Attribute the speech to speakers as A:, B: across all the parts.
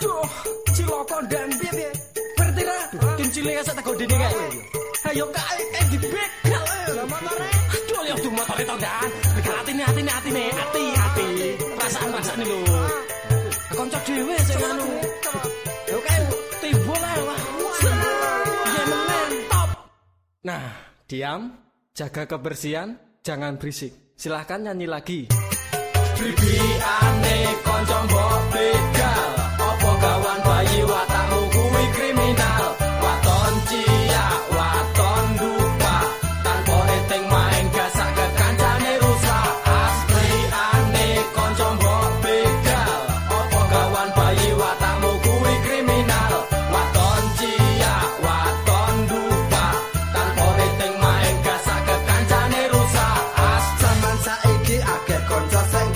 A: Duh, ciloko dan piye Pertira, kincil ya saya takut dini kae. Ayo kae eh dibegal. Lah motore. Aduh, ya duh motore to, Dan. Begal hati atine hati, ati-ati. Perasaan-perasaan lho. Kanca dhewe sing anu. Lho kae timbul ae wah. Ya menen, top. Nah, diam, jaga kebersihan, jangan berisik. Silahkan nyanyi lagi. Bibi aneh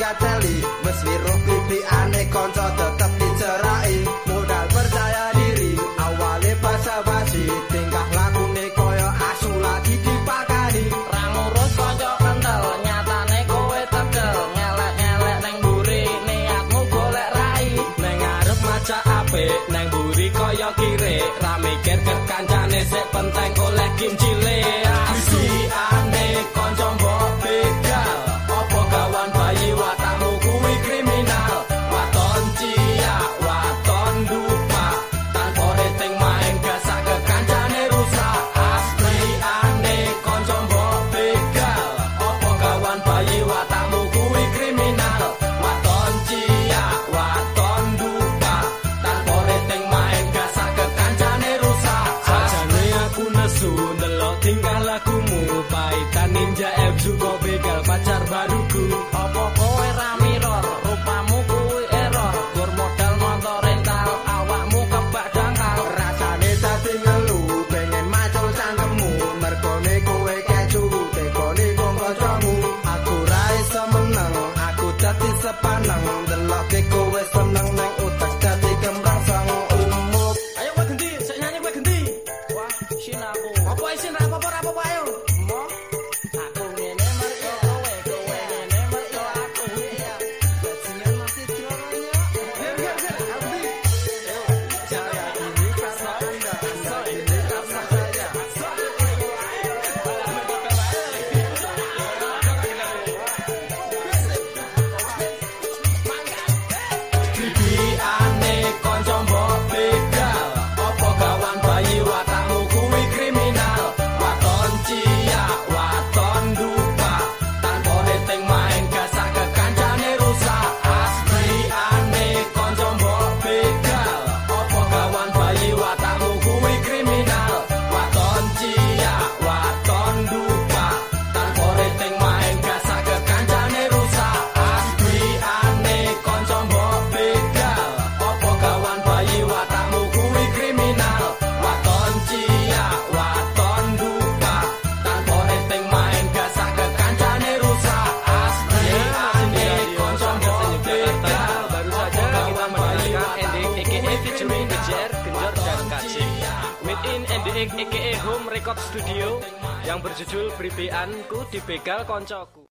A: kateli wis wiruh pipi ane kanca
B: tetep dicerai. Modal percaya diri awale pas basi. Tingkah lakune koyo asu lagi dipakani.
A: Ra ngurus kanca kentel nyatane kowe tegel ngelek-ngelek ning mburi niatmu golek rai. Ning arep maca apik ning mburi koyo kire. Ra mikir kancane sik penting oleh kimcil Sundelok tinggal lakumu Paita ninja F juga begal pacar baruku.
C: Apa-apa? in and aka Home Record Studio yang berjudul Bribeanku dibegal koncoku.